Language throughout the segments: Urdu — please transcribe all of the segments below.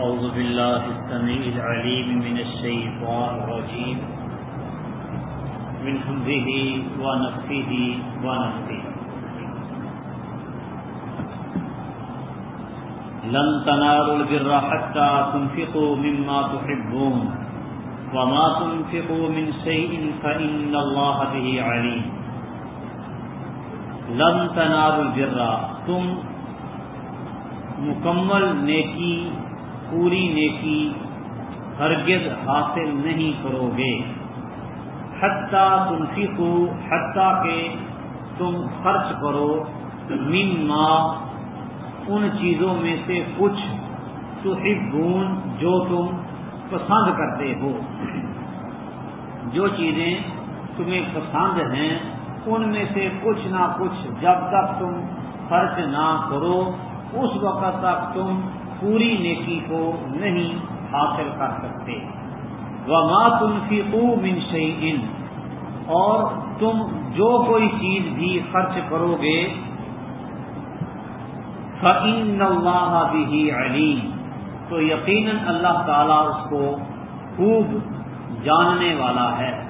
أعوذ بالله السميع العليم من الشيطان الرجيم. من حمده ونفخه ونفخه. لن تنالوا البر حتى تنفقوا مما تحبون وما تنفقوا من شيء فإن الله به عليم. لن تنالوا البر. تم مکمل نیکی پوری نیکی ہرگز حاصل نہیں کرو گے۔ حتیٰ تنفقو، حتیٰ کہ تم خرچ کرو۔ مما، ان چیزوں میں سے کچھ تحبون جو تم پسند کرتے ہو۔ جو چیزیں تمہیں پسند ہیں، ان میں سے کچھ نہ کچھ جب تک تم خرچ نہ کرو، اس وقت تک تم پوری نیکی کو نہیں حاصل کر سکتے۔ وما تنفقو من شيء۔ اور تم جو کوئی چیز بھی خرچ کرو گے فعین اللہ بھی علیم تو یقیناً اللہ تعالیٰ اس کو خوب جاننے والا ہے۔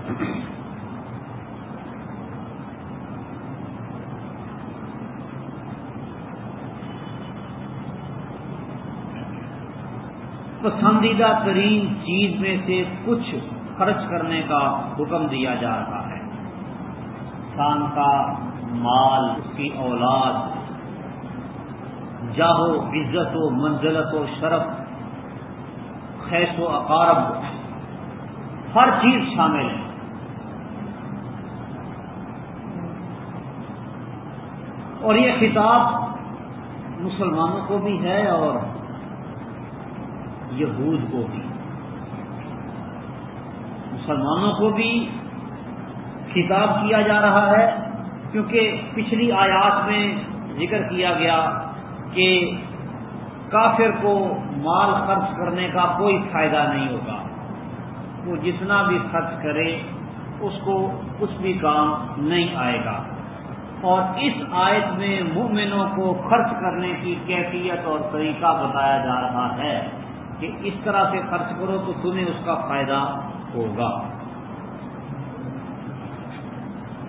پسندیدہ ترین چیز میں سے کچھ خرچ کرنے کا حکم دیا جا رہا ہے۔ انسان کا مال، اس کی اولاد جاہو عزت و منزلت و شرف، خیش و اقارب، ہر چیز شامل ہے۔ اور یہ خطاب مسلمانوں کو بھی ہے اور یہود کو بھی، مسلمانوں کو بھی خطاب کیا جا رہا ہے، کیونکہ پچھلی آیات میں ذکر کیا گیا کہ کافر کو مال خرچ کرنے کا کوئی فائدہ نہیں ہوگا۔ وہ جتنا بھی خرچ کرے، اس کو کچھ بھی کام نہیں آئے گا۔ اور اس آیت میں مومنوں کو خرچ کرنے کی کیفیت اور طریقہ بتایا جا رہا ہے۔ کہ اس طرح سے خرچ کرو تو تمہیں اس کا فائدہ ہوگا۔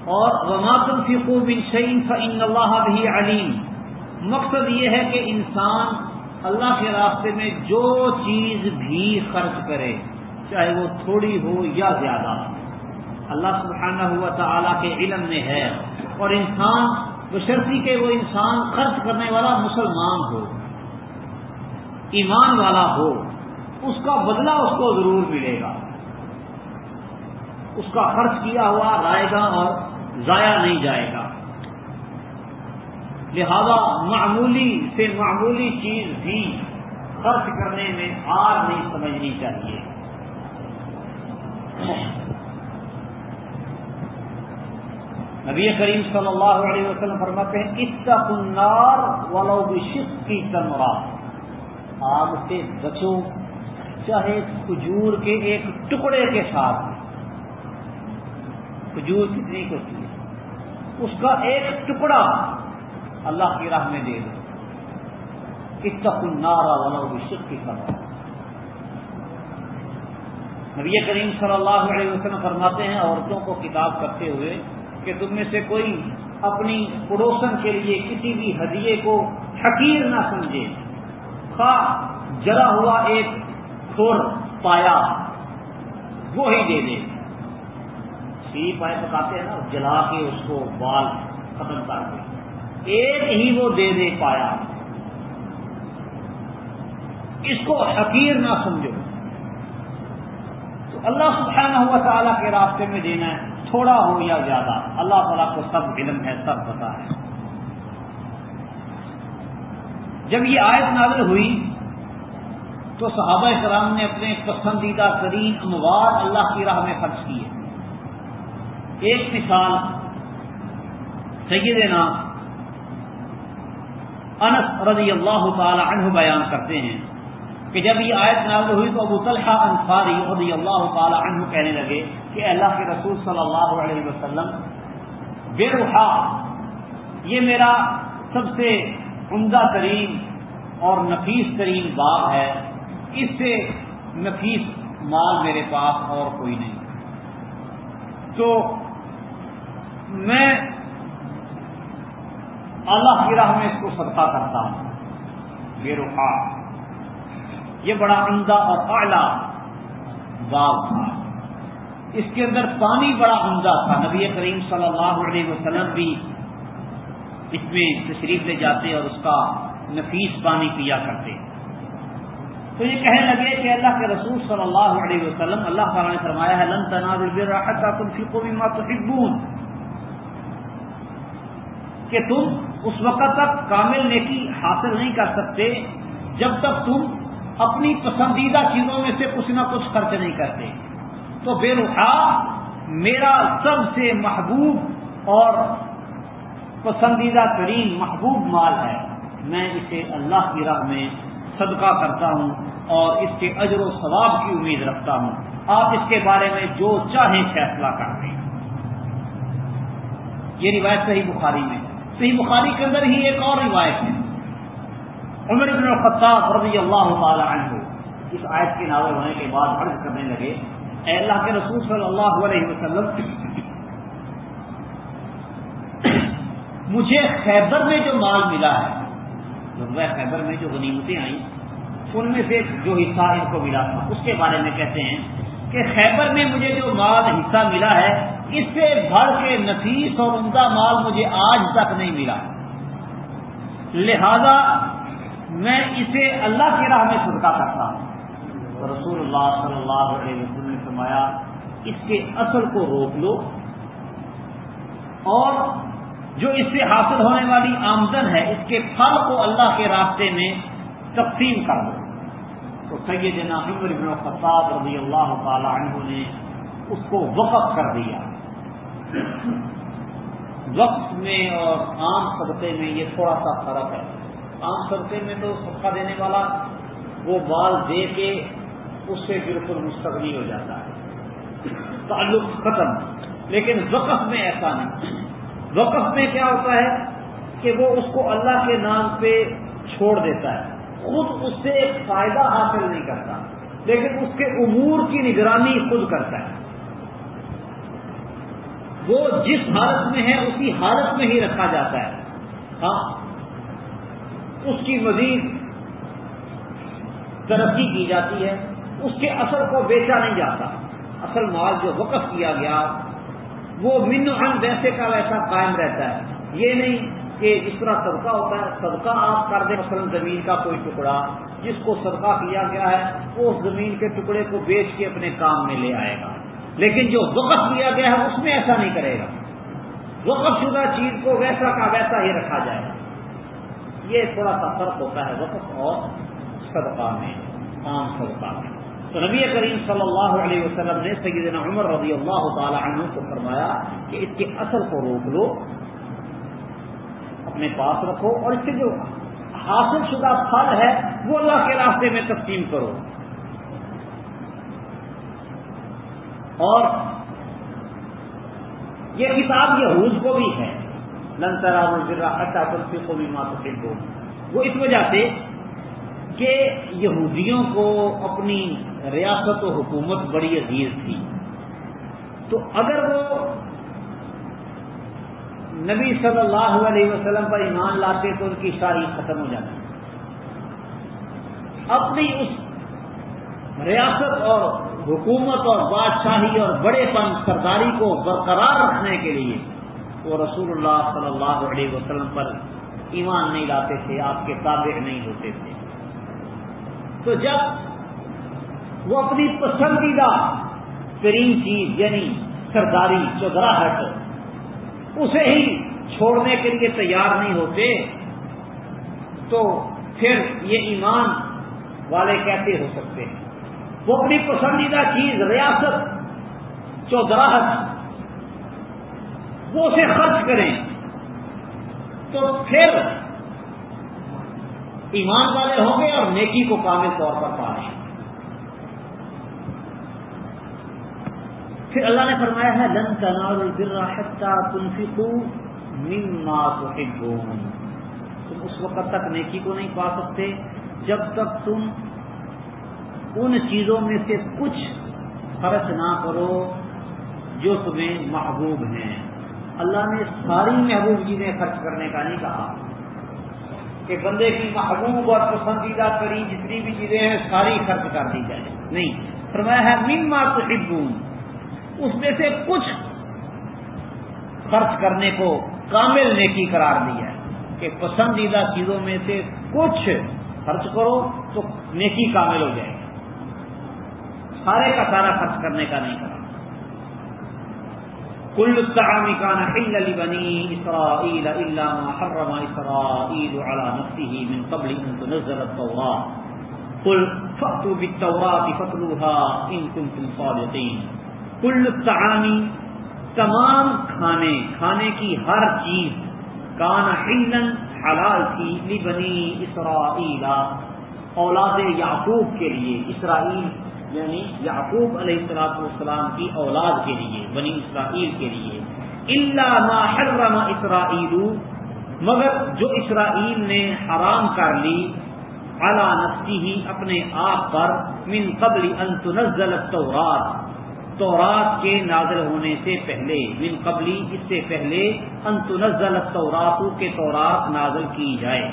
اور وماتم فکو بن شعین فعین اللہ بھی علیم مقصد یہ ہے کہ انسان اللہ کے راستے میں جو چیز بھی خرچ کرے، چاہے وہ تھوڑی ہو یا زیادہ۔ اللہ سبحانہ ہوا تعالیٰ کے علم میں ہے۔ اور انسان بشرطی کہ وہ انسان خرچ کرنے والا مسلمان ہو۔ ایمان والا ہو، اس کا بدلہ اس کو ضرور ملے گا۔ اس کا خرچ کیا ہوا رائے گا اور ضائع نہیں جائے گا۔ لہذا معمولی سے معمولی چیز بھی خرچ کرنے میں ہار نہیں سمجھنی چاہیے۔ نبی کریم صلی اللہ علیہ وسلم فرماتے ہیں النار ولو بشق کی تمرا آگ سے بچو چاہے کھجور کے ایک ٹکڑے کے ساتھ کھجور کتنی ہوتی ہے؟ اس کا ایک ٹکڑا اللہ کی راہ میں دے دو۔ اتق النار ولو بشق کی تمرا نبی کریم صلی اللہ علیہ وسلم فرماتے ہیں، عورتوں کو کتاب کرتے ہوئے کہ تم میں سے کوئی اپنی پڑوسن کے لیے کسی بھی ہدیے کو حقیر نہ سمجھے۔ خواہ جلا ہوا ایک کھور پایا۔ وہ ہی دے۔ دے سی پائے پکاتے ہیں نا، جلا کے اس کو بال ختم کر دے۔ ایک ہی وہ دے دے پایا۔ اس کو حقیر نہ سمجھو۔ تو اللہ سبحانہ ہوا تعالیٰ کے راستے میں دینا ہے، تھوڑا ہو یا زیادہ۔ اللہ تعالیٰ کو سب علم ہے، سب پتا ہے۔ جب یہ آیت نازل ہوئی تو صحابہ کرام نے اپنے پسندیدہ ترین اموال اللہ کی راہ میں خرچ کیے۔ ایک مثال سیدنا انس رضی اللہ تعالی عنہ بیان کرتے ہیں کہ جب یہ آیت نازل ہوئی تو ابو طلحہ انصاری رضی اللہ تعالی عنہ کہنے لگے کہ اللہ کے رسول صلی اللہ علیہ وسلم، بے روحا، یہ میرا سب سے عمدہ ترین اور نفیس ترین باغ ہے۔ اس سے نفیس مال میرے پاس اور کوئی نہیں۔ تو میں اللہ کی راہ میں اس کو صدقہ کرتا ہوں۔ بے رخا۔ یہ بڑا عمدہ اور اعلیٰ باغ تھا۔ اس کے اندر پانی بڑا عمدہ تھا۔ نبی کریم صلی اللہ علیہ وسلم بھی اس میں تشریف لے جاتے اور اس کا نفیس پانی پیا کرتے۔ تو یہ کہنے لگے کہ اللہ کے رسول صلی اللہ علیہ وسلم، اللہ تعالیٰ نے فرمایا ہے، لن تنار فکو بھی مات کہ تم اس وقت تک کامل نیکی حاصل نہیں کر سکتے، جب تک تم اپنی پسندیدہ چیزوں میں سے کچھ نہ کچھ خرچ نہیں کرتے۔ تو بے رخا میرا سب سے محبوب اور پسندیدہ ترین محبوب مال ہے۔ میں اسے اللہ کی راہ میں صدقہ کرتا ہوں اور اس کے اجر و ثواب کی امید رکھتا ہوں۔ آپ اس کے بارے میں جو چاہیں فیصلہ کر دیں۔ یہ روایت صحیح بخاری میں۔ صحیح بخاری کے اندر ہی ایک اور روایت ہے۔ عمر بن الخطاب رضی اللہ تعالی عنہ اس آیت کے نازل ہونے کے بعد عرض کرنے لگے، اے اللہ کے رسول صلی اللہ علیہ وسلم مجھے خیبر میں جو مال ملا ہے خیبر میں جو غنیمتیں آئیں، ان میں سے جو حصہ ان کو ملا تھا۔ اس کے بارے میں کہتے ہیں کہ خیبر میں مجھے جو مال حصہ ملا ہے، اس سے بھر کے نفیس اور عمدہ مال مجھے آج تک نہیں ملا۔ لہذا میں اسے اللہ کی راہ میں صدقہ کرتا ہوں۔ رسول اللہ صلی اللہ علیہ وسلم نے فرمایا، اس کے اصل کو روک لو اور جو اس سے حاصل ہونے والی آمدن ہے، اس کے پھل کو اللہ کے راستے میں تقسیم کر دو۔ تو سیدنا عمر بن خطاب رضی اللہ تعالی عنہ نے اس کو وقف کر دیا۔ وقت میں اور عام صدقے میں یہ تھوڑا سا فرق ہے۔ عام صدقے میں تو صدقہ دینے والا وہ بال دے کے اس سے بالکل مستقبی ہو جاتا ہے۔ تعلق ختم۔ لیکن وقف میں ایسا نہیں۔ وقف میں کیا ہوتا ہے کہ وہ اس کو اللہ کے نام پہ چھوڑ دیتا ہے۔ خود اس سے ایک فائدہ حاصل نہیں کرتا، لیکن اس کے امور کی نگرانی خود کرتا ہے۔ وہ جس حالت میں ہے، اسی حالت میں ہی رکھا جاتا ہے۔ ہاں اس کی مزید ترقی کی جاتی ہے۔ اس کے اثر کو بیچا نہیں جاتا۔ اصل مال جو وقف کیا گیا وہ من ان ویسے کا ویسا قائم رہتا ہے۔ یہ نہیں کہ جس طرح صدقہ ہوتا ہے، صدقہ آپ کر دیں، مثلا زمین کا کوئی ٹکڑا جس کو صدقہ کیا گیا ہے، وہ اس زمین کے ٹکڑے کو بیچ کے اپنے کام میں لے آئے گا۔ لیکن جو وقف کیا گیا ہے، اس میں ایسا نہیں کرے گا۔ وقف شدہ چیز کو ویسا کا ویسا ہی رکھا جائے۔ گا یہ تھوڑا سا فرق ہوتا ہے وقف اور صدقہ میں، عام صدقہ میں۔ تو نبی کریم صلی اللہ علیہ وسلم نے سیدنا عمر رضی اللہ تعالی عنہ کو فرمایا کہ اس کے اثر کو روک لو، اپنے پاس رکھو اور اس کے جو حاصل شدہ پھل ہے وہ اللہ کے راستے میں تقسیم کرو۔ اور یہ کتاب یہ کو بھی ہے۔ لنترا کو بھی ماتو وہ اس وجہ سے کہ یہودیوں کو اپنی ریاست و حکومت بڑی عزیز تھی۔ تو اگر وہ نبی صلی اللہ علیہ وسلم پر ایمان لاتے تو ان کی شاہی ختم ہو جاتی۔ اپنی اس ریاست اور حکومت اور بادشاہی اور بڑے پن سرداری کو برقرار رکھنے کے لیے وہ رسول اللہ صلی اللہ علیہ وسلم پر ایمان نہیں لاتے تھے، آپ کے تابع نہیں ہوتے تھے۔ تو جب وہ اپنی پسندیدہ ترین چیز یعنی سرداری چودراہٹ اسے ہی چھوڑنے کے لیے تیار نہیں ہوتے، تو پھر یہ ایمان والے کیسے ہو سکتے ہیں؟ وہ اپنی پسندیدہ چیز، ریاست چودراہٹ وہ اسے خرچ کریں۔ تو پھر ایمان والے ہوں گے اور نیکی کو کامل طور پر پا لیں گے پھر اللہ نے فرمایا ہے، لن تنال حتى تنفقوا مما تحبون. تم اس وقت تک نیکی کو نہیں پا سکتے، جب تک تم ان چیزوں میں سے کچھ خرچ نہ کرو جو تمہیں محبوب ہیں۔ اللہ نے ساری محبوب چیزیں خرچ کرنے کا نہیں کہا کہ بندے کی محبوب اور پسندیدہ کری جتنی بھی چیزیں ہیں، ساری خرچ کر دی جائے۔ نہیں، فرمایا ہے، مما تو اس میں سے کچھ خرچ کرنے کو کامل نیکی قرار دیا ہے کہ پسندیدہ چیزوں میں سے کچھ خرچ کرو تو نیکی کامل ہو جائے گی۔ سارے کا سارا خرچ کرنے کا نہیں کرا کل الطعام كان حلا لبني اسرائيل الا ما حرم اسرائيل على نفسه من قبل ان تنزل التوراة۔ قل فاتوا بالتوراة فاتلوها ان كنتم صادقين کل الطعام تمام کھانے کھانے کی ہر چیز، کان حلا حلال تھی لبنی اسرائیل، اولاد یعقوب کے لیے، اسرائیل یعنی یعقوب علیہ السلاط والسلام کی اولاد کے لیے، بنی اسرائیل کے لیے۔ اللہ ما حرم اسرائیل، مگر جو اسرائیل نے حرام کر لی اعلی نفسی ہی اپنے آپ پر، من قبل ان تنزل التورات۔ تورات کے نازل ہونے سے پہلے، من قبلی، اس سے پہلے، ان تنزل التورات کے تورات نازل کی جائے۔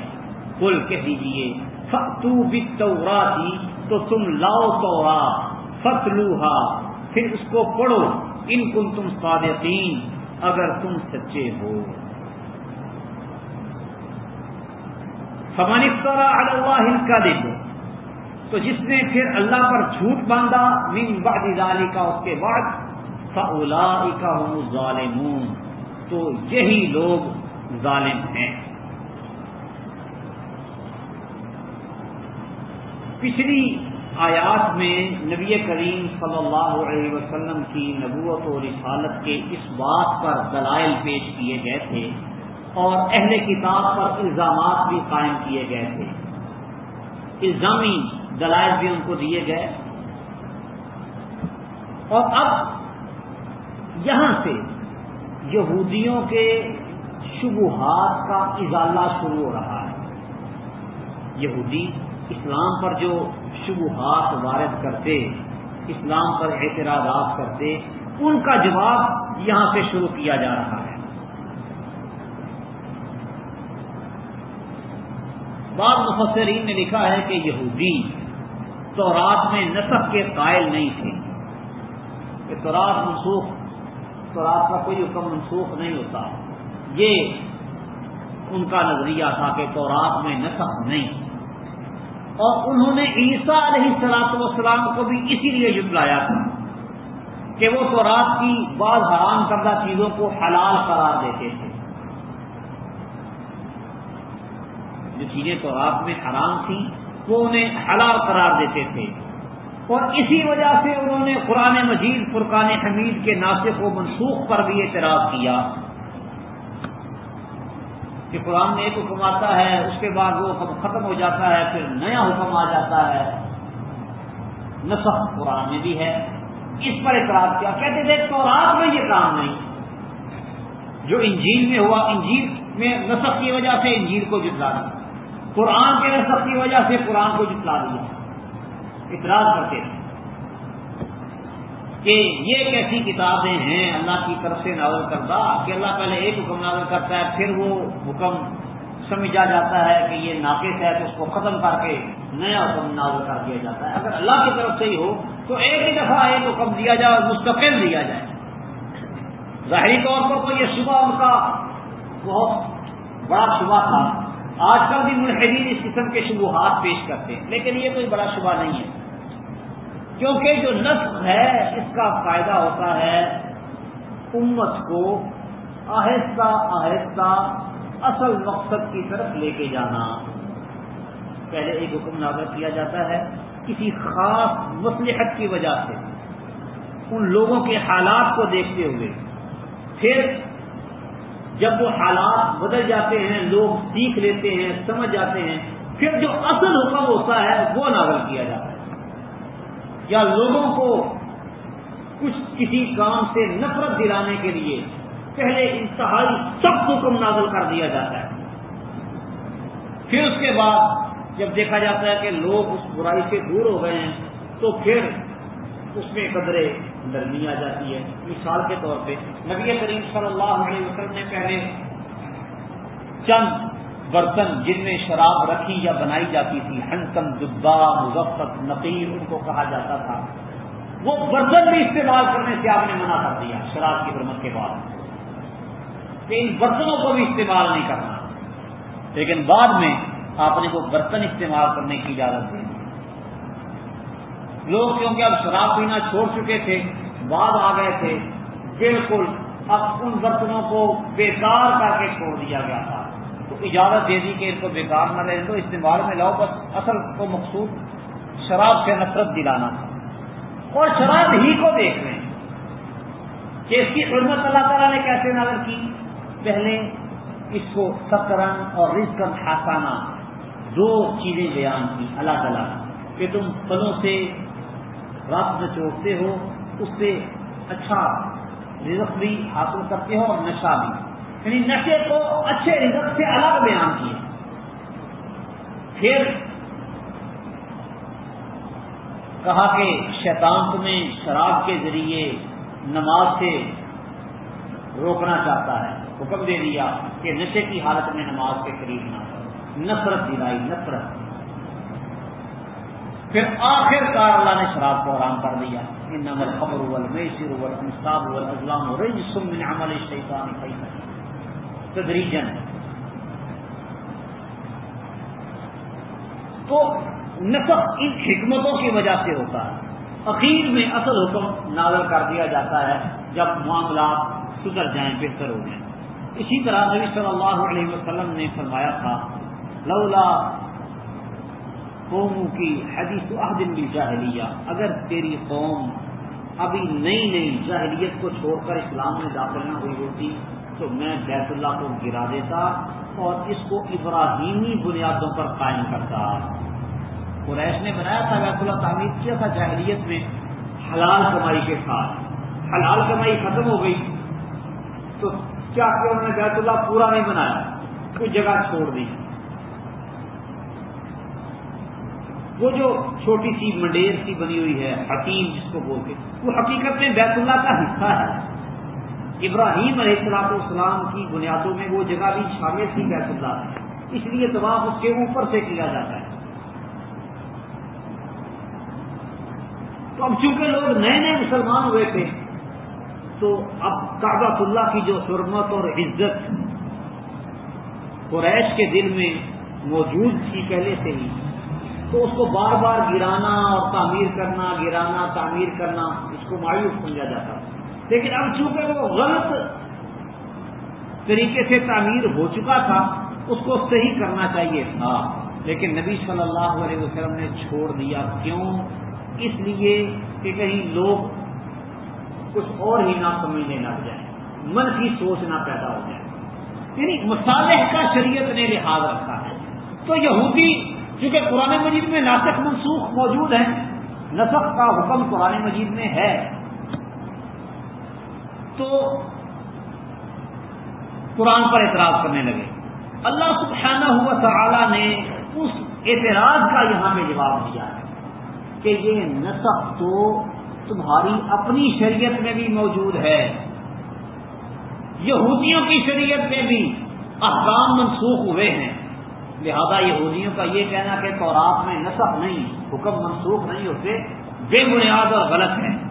کل کہہ دیجیے فتو بالتوراتی تو تم لاؤ تو فتلوہا پھر اس کو پڑھو، ان کن تم صادقین، اگر تم سچے ہو۔ فمن طرح اللہ کا دیکھو تو جس نے پھر اللہ پر جھوٹ باندھا، من بعد ذالی کا اس کے بعد فلا کا ظالمون تو یہی لوگ ظالم ہیں۔ پچھلی آیات میں نبی کریم صلی اللہ علیہ وسلم کی نبوت و رسالت کے اس بات پر دلائل پیش کیے گئے تھے اور اہل کتاب پر الزامات بھی قائم کیے گئے تھے۔ الزامی دلائل بھی ان کو دیے گئے۔ اور اب یہاں سے یہودیوں کے شبہات کا ازالہ شروع ہو رہا ہے۔ یہودی اسلام پر جو شبہات وارد کرتے، اسلام پر اعتراضات کرتے، ان کا جواب یہاں سے شروع کیا جا رہا ہے۔ بعض مفسرین نے لکھا ہے کہ یہودی تو رات میں نصب کے قائل نہیں تھے۔ کہ تو رات منسوخ تو رات کا کوئی حکم منسوخ نہیں ہوتا۔ یہ ان کا نظریہ تھا کہ تو رات میں نصب نہیں۔ اور انہوں نے عیسیٰ علیہ سلاط والسلام کو بھی اسی لیے جٹلایا تھا کہ وہ تو رات کی بعض حرام کردہ چیزوں کو حلال قرار دیتے تھے۔ جو چیزیں تو رات میں حرام تھیں وہ انہیں حلال قرار دیتے تھے۔ اور اسی وجہ سے انہوں نے قرآن مجید، فرقان حمید کے ناسک و منسوخ پر بھی اعتراض کیا۔ کہ قرآن میں ایک حکم آتا ہے، اس کے بعد وہ حکم ختم ہو جاتا ہے، پھر نیا حکم آ جاتا ہے۔ نسخ قرآن میں بھی ہے۔ اس پر اعتراض کیا۔ کہتے تھے تو رات میں یہ کام نہیں۔ جو انجیل میں ہوا، انجیل میں نسخ کی وجہ سے انجیل کو جتلا دیا قرآن کے نسخ کی وجہ سے قرآن کو جتلا دیا اعتراض کرتے تھے کہ یہ کیسی کتابیں ہیں اللہ کی طرف سے نازل کردہ، کہ اللہ پہلے ایک حکم نازل کرتا ہے، پھر وہ حکم سمجھا جاتا ہے کہ یہ ناقص ہے، تو اس کو ختم کر کے نیا حکم نازل کر دیا جاتا ہے۔ اگر اللہ کی طرف سے ہی ہو، تو ایک ہی دفعہ ایک حکم دیا جائے اور مستقل دیا جائے۔ ظاہری طور پر تو یہ صبح ان کا بہت بڑا شبہ تھا۔ آج کل بھی ملحدین اس قسم کے شبہات پیش کرتے ہیں، لیکن یہ کوئی بڑا شبہ نہیں ہے۔ کیونکہ جو نسخ ہے، اس کا فائدہ ہوتا ہے امت کو آہستہ آہستہ اصل مقصد کی طرف لے کے جانا۔ پہلے ایک حکم نازر کیا جاتا ہے کسی خاص مصلحت کی وجہ سے، ان لوگوں کے حالات کو دیکھتے ہوئے۔ پھر جب وہ حالات بدل جاتے ہیں، لوگ سیکھ لیتے ہیں، سمجھ جاتے ہیں، پھر جو اصل حکم ہوتا ہے، وہ نازل کیا جاتا ہے۔ یا لوگوں کو کچھ کسی کام سے نفرت دلانے کے لیے پہلے انتہائی سخت حکم نازل کر دیا جاتا ہے۔ پھر اس کے بعد جب دیکھا جاتا ہے کہ لوگ اس برائی سے دور ہو گئے ہیں، تو پھر اس میں قدرے نرمی آ جاتی ہے۔ مثال کے طور پہ نبی کریم صلی اللہ علیہ وسلم نے پہلے چند برتن جن میں شراب رکھی یا بنائی جاتی تھی، ہنکم دبا مظفت نقیر ان کو کہا جاتا تھا۔ وہ برتن بھی استعمال کرنے سے آپ نے منع کر دیا شراب کی برمت کے بعد۔ کہ ان برتنوں کو بھی استعمال نہیں کرنا۔ لیکن بعد میں آپ نے وہ برتن استعمال کرنے کی اجازت دی۔ لوگ کیونکہ اب شراب پینا چھوڑ چکے تھے، بعد آ گئے تھے، بالکل اب ان برتنوں کو بیکار کر کے چھوڑ دیا گیا تھا۔ تو اجازت دے دی کہ ان کو بیکار نہ رہے تو استعمال میں لاؤ، بس اصل کو مقصود شراب سے نفرت دلانا تھا۔ اور شراب ہی کو دیکھ رہے ہیں کہ اس کی حرمت اللہ تعالیٰ نے کیسے نظر کی۔ پہلے اس کو سترن اور رزق ہاسانہ دو چیزیں بیان کی اللہ تعالیٰ کہ تم پلوں سے رات میں ہو، اس سے اچھا رزق بھی حاصل کرتے ہو اور نشہ بھی۔ یعنی نشے کو اچھے رزق سے الگ بیان کیے۔ پھر کہا کہ شیطان تمہیں شراب کے ذریعے نماز سے روکنا چاہتا ہے۔ حکم دے دیا کہ نشے کی حالت میں نماز کے قریب نہ کرو۔ نفرت دلائی، نفرت۔ پھر آخر کار اللہ نے شراب کو آرام کر دیا۔ ان نمل خبر اول میسر اول انصاب اول ازلام رج سمن عمل شیطان تدریجن تو نصب ان حکمتوں کی وجہ سے ہوتا ہے۔ اخیر میں اصل حکم نازل کر دیا جاتا ہے۔ جب معاملات سدھر جائیں، بہتر ہو جائیں۔ اسی طرح نبی صلی اللہ علیہ وسلم نے فرمایا تھا، لولا قوموں کی حدیث عہد بھی جاہلیہ اگر تیری قوم ابھی نئی نئی جاہلیت کو چھوڑ کر اسلام میں داخل نہ ہوئی ہوتی، تو میں بیت اللہ کو گرا دیتا اور اس کو ابراہیمی بنیادوں پر قائم کرتا۔ قریش نے بنایا تھا بیت اللہ تعمیر، کیا تھا جاہلیت میں؟ حلال کمائی کے ساتھ۔ حلال کمائی ختم ہو گئی۔ تو کیا کہ انہوں نے بیت اللہ پورا نہیں بنایا؟ کوئی جگہ چھوڑ دی۔ وہ جو چھوٹی سی منڈیر سی بنی ہوئی ہے، حکیم جس کو بولتے وہ حقیقت میں بیت اللہ کا حصہ ہے۔ ابراہیم علیہ السلاط اسلام کی بنیادوں میں وہ جگہ بھی شامل تھی بیت اللہ ہے اس لیے طواف اس کے اوپر سے کیا جاتا ہے۔ تو اب چونکہ لوگ نئے نئے مسلمان ہوئے تھے، تو اب کعبۃ اللہ کی جو حرمت اور عزت قریش کے دل میں موجود تھی پہلے سے ہی۔ تو اس کو بار بار گرانا اور تعمیر کرنا، گرانا، تعمیر کرنا، اس کو مایوس سمجھا جاتا لیکن اب چونکہ وہ غلط طریقے سے تعمیر ہو چکا تھا، اس کو صحیح کرنا چاہیے۔ تھا لیکن نبی صلی اللہ علیہ وسلم نے چھوڑ دیا۔ کیوں؟ اس لیے کہ کہیں لوگ کچھ اور ہی نہ سمجھنے لگ جائیں، من کی سوچ نہ پیدا ہو جائے۔ یعنی مسالح کا شریعت نے لحاظ رکھا ہے۔ تو یہودی چونکہ قرآن مجید میں ناسک منسوخ موجود ہے نسخ کا حکم قرآن مجید میں ہے۔ تو قرآن پر اعتراض کرنے لگے۔ اللہ سبحانہ ہوا تعالی نے اس اعتراض کا یہاں میں جواب دیا ہے کہ یہ نسخ تو تمہاری اپنی شریعت میں بھی موجود ہے۔ یہودیوں کی شریعت میں بھی احکام منسوخ ہوئے ہیں۔ لہذا یہودیوں کا یہ کہنا کہ تورات میں نصب نہیں، حکم منسوخ نہیں ہوتے بے بنیاد اور غلط ہے۔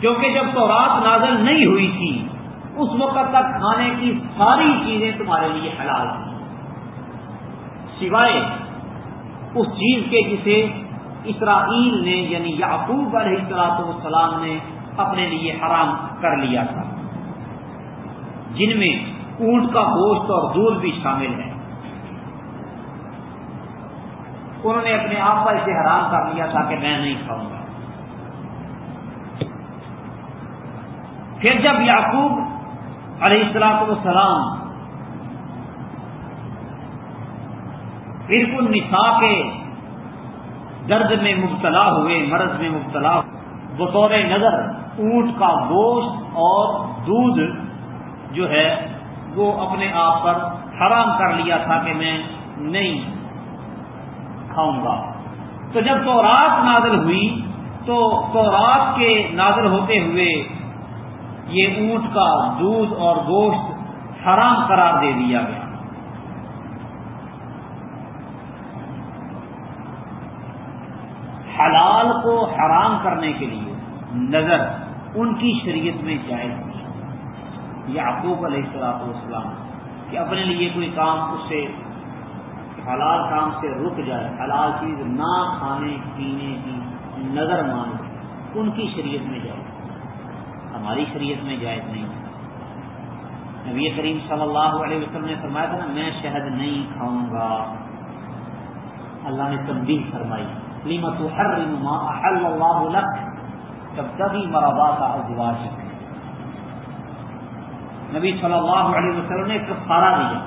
کیونکہ جب تورات نازل نہیں ہوئی تھی، اس وقت تک کھانے کی ساری چیزیں تمہارے لیے حلال تھیں۔ سوائے اس چیز کے جسے اسرائیل نے یعنی یعقوب علیہ السلاط والسلام نے اپنے لیے حرام کر لیا تھا۔ جن میں اونٹ کا گوشت اور دودھ بھی شامل ہے انہوں نے اپنے آپ پر اسے حرام کر لیا تھا کہ میں نہیں کھاؤں گا۔ پھر جب یعقوب علیہ السلاط والسلام بالکل نسا کے درد میں مبتلا ہوئے، مرض میں مبتلا بطور نظر اونٹ کا گوشت اور دودھ جو ہے وہ اپنے آپ پر حرام کر لیا تھا کہ میں نہیں کھاؤں گا۔ تو جب تو رات نازل ہوئی، تو تو رات کے نازل ہوتے ہوئے یہ اونٹ کا دودھ اور گوشت حرام قرار دے دیا گیا۔ حلال کو حرام کرنے کے لیے نظر ان کی شریعت میں جائز نہیں یعقوب علیہ السلاط والسلام، کہ اپنے لیے کوئی کام اس سے، حلال کام سے رک جائے، حلال چیز نہ کھانے، پینے کی نظر مان ان کی شریعت میں جائز ہماری شریعت میں جائز نہیں۔ نبی کریم صلی اللہ علیہ وسلم نے فرمایا تھا نا، میں شہد نہیں کھاؤں گا۔ اللہ نے تبدیل فرمائی لیمت ہر اللہ لک جب تبھی مرابا کا ازواج نبی صلی اللہ علیہ وسلم نے کفارہ دیا۔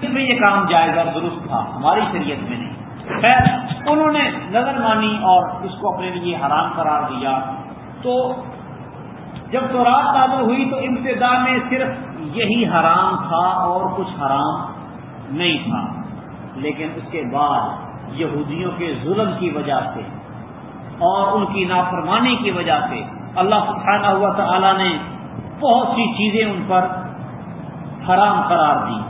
پھر بھی یہ کام جائز اور درست تھا، ہماری شریعت میں نہیں۔ خیر، انہوں نے نظر مانی اور اس کو اپنے لیے حرام قرار دیا۔ تو جب تو رات تعداد ہوئی تو ابتدا میں صرف یہی حرام تھا اور کچھ حرام نہیں تھا۔ لیکن اس کے بعد یہودیوں کے ظلم کی وجہ سے اور ان کی نافرمانی کی وجہ سے اللہ سبحانہ ہوا تعالی نے بہت سی چیزیں ان پر حرام قرار دی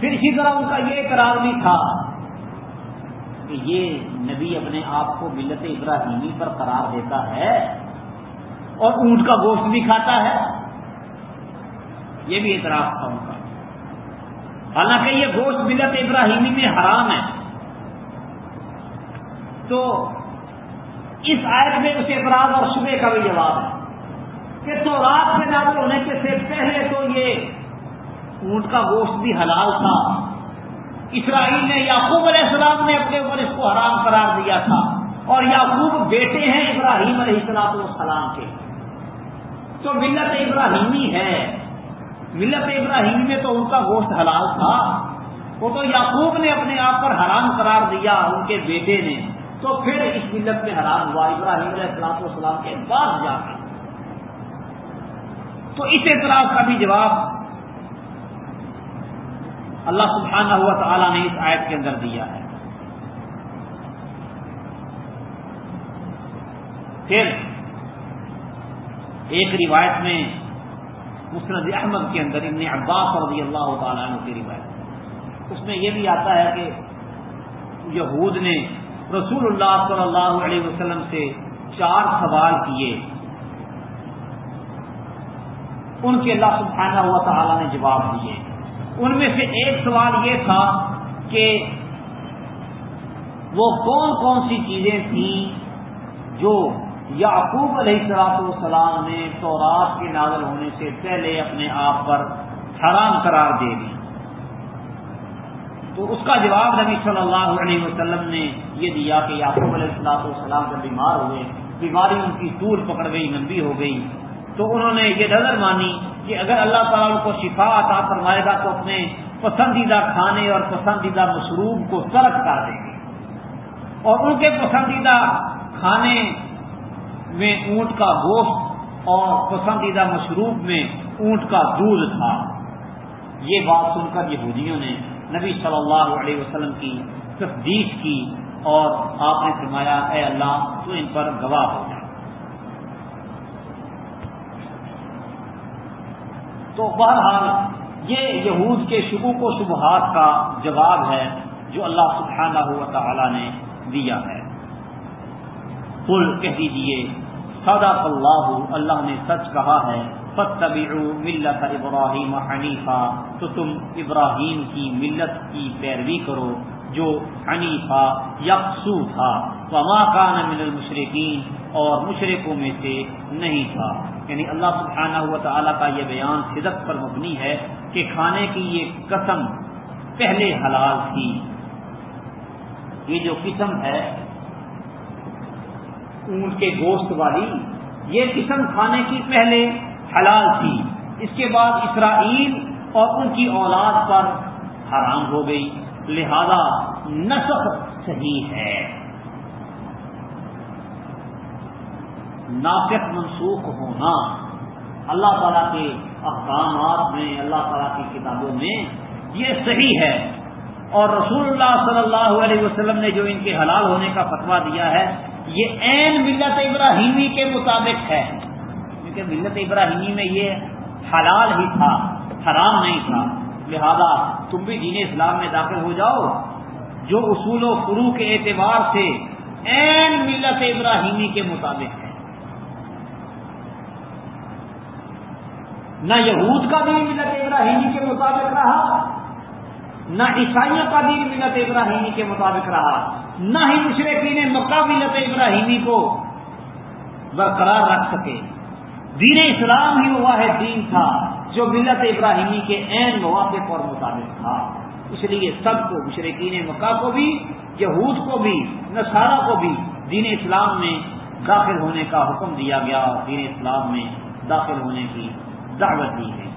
پھر اسی طرح ان کا یہ اقرار بھی تھا کہ یہ نبی اپنے آپ کو ملت ابراہیمی پر قرار دیتا ہے اور اونٹ کا گوشت بھی کھاتا ہے۔ یہ بھی اعتراف تھا ان کا۔ حالانکہ یہ گوشت ملت ابراہیمی میں حرام ہے۔ تو اس آیت میں اس اعتراض اور صبح کا بھی جواب ہے کہ تو رات سے نازل ہونے کے سے پہلے تو یہ اونٹ کا گوشت بھی حلال تھا۔ اسرائیل نے یعقوب علیہ السلام نے اپنے اوپر اس کو حرام قرار دیا تھا اور یعقوب بیٹے ہیں ابراہیم علیہ السلام السلام کے۔ تو ملت ابراہیمی ہے۔ ملت ابراہیم میں تو ان کا گوشت حلال تھا۔ وہ تو یعقوب نے اپنے آپ پر حرام قرار دیا، ان کے بیٹے نے۔ تو پھر اس ملت میں حرام ہوا، ابراہیم علیہ السلام والسلام کے بعد جا کر تو اس اعتراض کا بھی جواب اللہ سبحانہ ہوا تعالیٰ نے اس آیت کے اندر دیا ہے۔ پھر ایک روایت میں مسند احمد کے اندر ابن عباس رضی اللہ تعالیٰ عنہ کی روایت اس میں یہ بھی آتا ہے کہ یہود نے رسول اللہ صلی اللہ علیہ وسلم سے چار سوال کیے۔ ان کے اللہ سبحانہ ہوا تعالیٰ نے جواب دیے۔ ان میں سے ایک سوال یہ تھا کہ وہ کون کون سی چیزیں تھیں جو یعقوب علیہ السلاط والسلام نے تورات کے نازل ہونے سے پہلے اپنے آپ پر حرام قرار دے دی۔ تو اس کا جواب نبی صلی اللہ علیہ وسلم نے یہ دیا کہ یعقوب علیہ السلاط والسلام جب بیمار ہوئے، بیماری ان کی طول پکڑ گئی، لمبی ہو گئی، تو انہوں نے یہ نظر مانی کہ اگر اللہ تعالیٰ کو شفا عطا فرمائے گا تو اپنے پسندیدہ کھانے اور پسندیدہ مشروب کو ترک کر دیں گے۔ اور ان کے پسندیدہ کھانے میں اونٹ کا گوشت اور پسندیدہ مشروب میں اونٹ کا دودھ تھا۔ یہ بات سن کر یہودیوں نے نبی صلی اللہ علیہ وسلم کی تصدیق کی اور آپ نے فرمایا، اے اللہ، تو ان پر گواہ ہو جائے تو بہرحال، یہ یہود کے شبو و شبہات کا جواب ہے جو اللہ سبحانہ ہوا تعالی نے دیا ہے۔ پل کہہ دیجیے صدق اللہ اللہ نے سچ کہا ہے۔ فتبعوا ملت ابراہیم حنیفہ، تو تم ابراہیم کی ملت کی پیروی کرو، جو حنیفہ یکسو تھا۔ وما کان من المشرقین اور مشرقوں میں سے نہیں تھا۔ یعنی اللہ سبحانہ ہوا تعالیٰ کا یہ بیان صدق پر مبنی ہے کہ کھانے کی یہ قسم پہلے حلال تھی۔ یہ جو قسم ہے، اونٹ کے گوشت والی، یہ قسم کھانے کی پہلے حلال تھی۔ اس کے بعد اسرائیل اور ان کی اولاد پر حرام ہو گئی۔ لہذا نسخ صحیح ہے۔ ناسخ منسوخ ہونا۔ اللہ تعالیٰ کے احکامات میں، اللہ تعالیٰ کی کتابوں میں یہ صحیح ہے۔ اور رسول اللہ صلی اللہ علیہ وسلم نے جو ان کے حلال ہونے کا فتوا دیا ہے، یہ عین ملت ابراہیمی کے مطابق ہے۔ کیونکہ ملت ابراہیمی میں یہ حلال ہی تھا، حرام نہیں تھا۔ لہذا تم بھی دین اسلام میں داخل ہو جاؤ۔ جو اصول و فرو کے اعتبار سے عین ملت ابراہیمی کے مطابق ہے۔ نہ یہود کا دین ملت ابراہیمی کے مطابق رہا، نہ عیسائیوں کا دین ملت ابراہیمی کے مطابق رہا، نہ ہی مشرقین مکہ ملت ابراہیمی کو برقرار رکھ سکے۔ دین اسلام ہی وہ ہے دین تھا جو ملت ابراہیمی کے عین موافق اور مطابق تھا۔ اس لیے سب کو مشرقین مکہ کو بھی، یہود کو بھی، نصارہ کو بھی دین اسلام میں داخل ہونے کا حکم دیا گیا اور دین اسلام میں داخل ہونے کی دعوت دی گئی۔